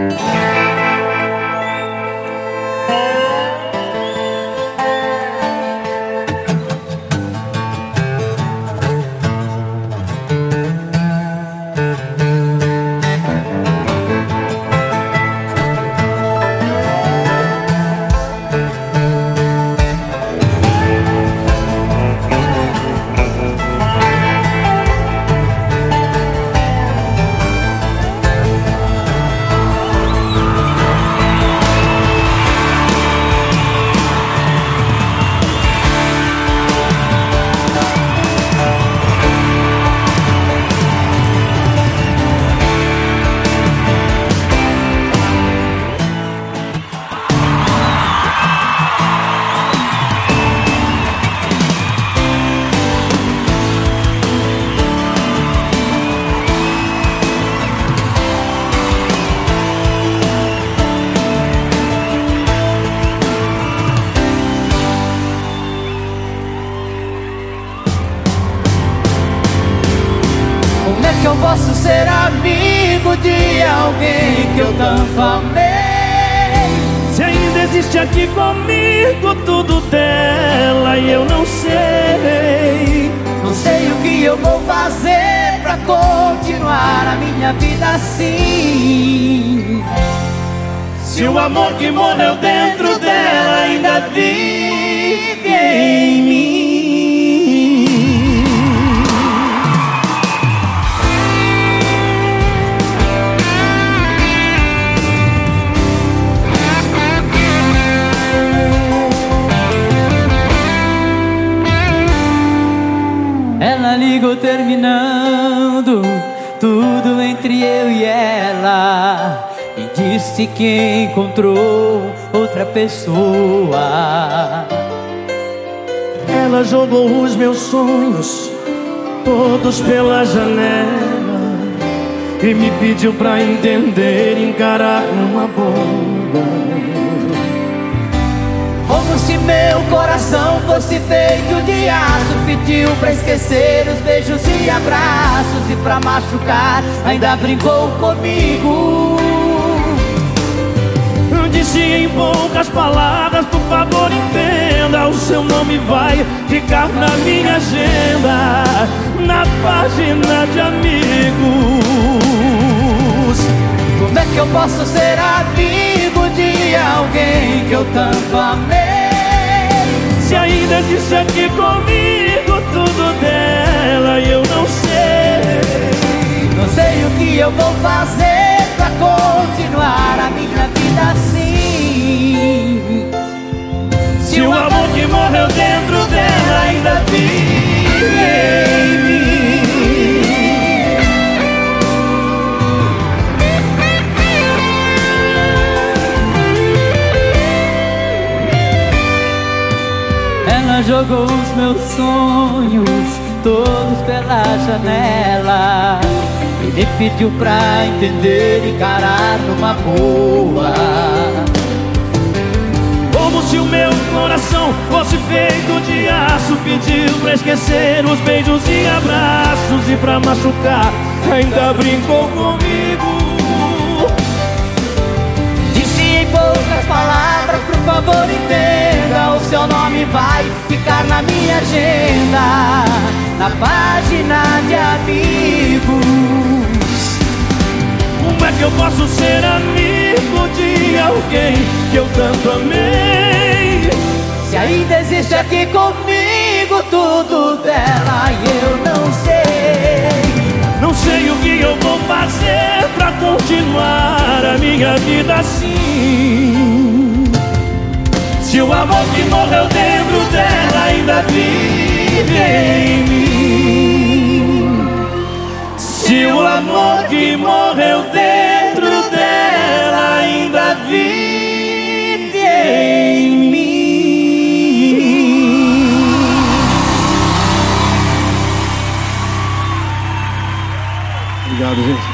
Mm-hmm. Amigo de alguém que eu tanto amei. Se ainda existe aqui comigo tudo dela e eu não sei. Não sei o que eu vou fazer pra continuar a minha vida assim. Se o amor que morreu dentro dela ainda vive Ligou terminando tudo entre eu e ela e disse que encontrou outra pessoa. Ela jogou os meus sonhos todos pela janela e me pediu pra entender encarar numa boa. Como se meu coração fosse feito de aço Pediu pra esquecer os beijos e abraços E pra machucar ainda brincou comigo. Disse em poucas palavras, por favor entenda O seu nome vai ficar na minha agenda Na página de amigos Como é que eu posso ser amigo de alguém que eu tanto amei? Se ainda existe aqui comigo tudo dela e eu não sei Não sei o que eu vou fazer pra continuar a minha vida assim Se o amor que morreu dentro dela ainda vive jogou os meus sonhos todos pela janela E me pediu pra entender e encarar numa boa. Como se o meu coração fosse feito de aço Pediu pra esquecer os beijos e abraços E pra machucar. Ainda brincou comigo seu nome vai ficar na minha agenda Na página de amigos. Como é que eu posso ser amigo de alguém que eu tanto amei? Se ainda existe aqui comigo tudo dela e eu não sei. Não sei o que eu vou fazer pra continuar a minha vida assim Se o amor que morreu dentro dela ainda vive em mim Se o amor que morreu dentro dela ainda vive em mim Obrigado, gente.